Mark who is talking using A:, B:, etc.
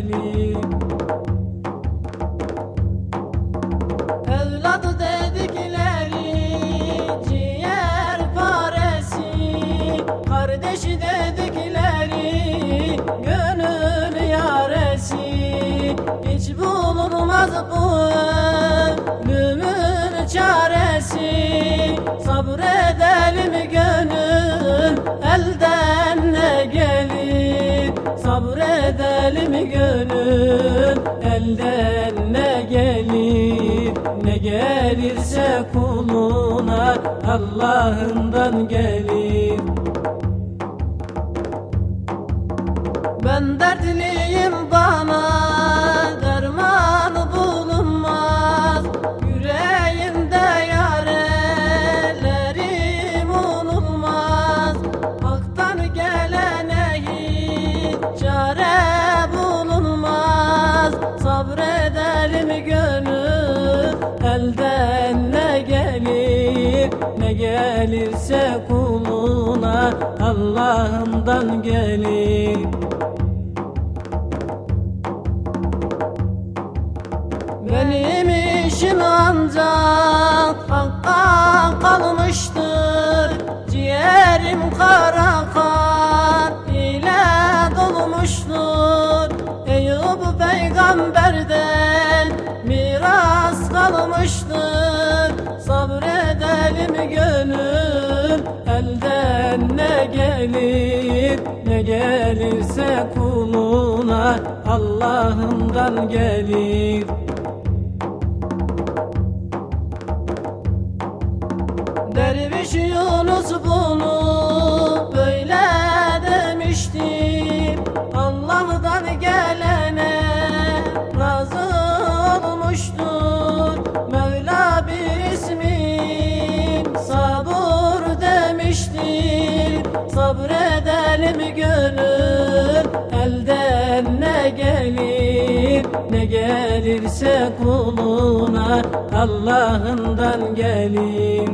A: güzelim dedikleri ciğer paresi Kardeşi dedikleri gönül yaresi. Hiç bulunmaz bu Sabredelim gönül elden ne gelir Ne gelirse kuluna Allah'ından gelir. Ben dertliyim elden ne gelir Ne gelirse kuluna Allah'ından gelir. Benim işim ancak hakka kalmıştır. Ciğerim kara kan ile dolmuştur. Eyüp peygamberden miras kalmıştır Sabredelim gönül elden ne gelir? Ne gelirse kuluna Allah'ından gelir. Derviş Yunus bunu böyle demiştir. Allah'tan gelene razı olmuştur Sabredelim gönül elden ne gelir? Ne gelirse kuluna Allah'ından gelir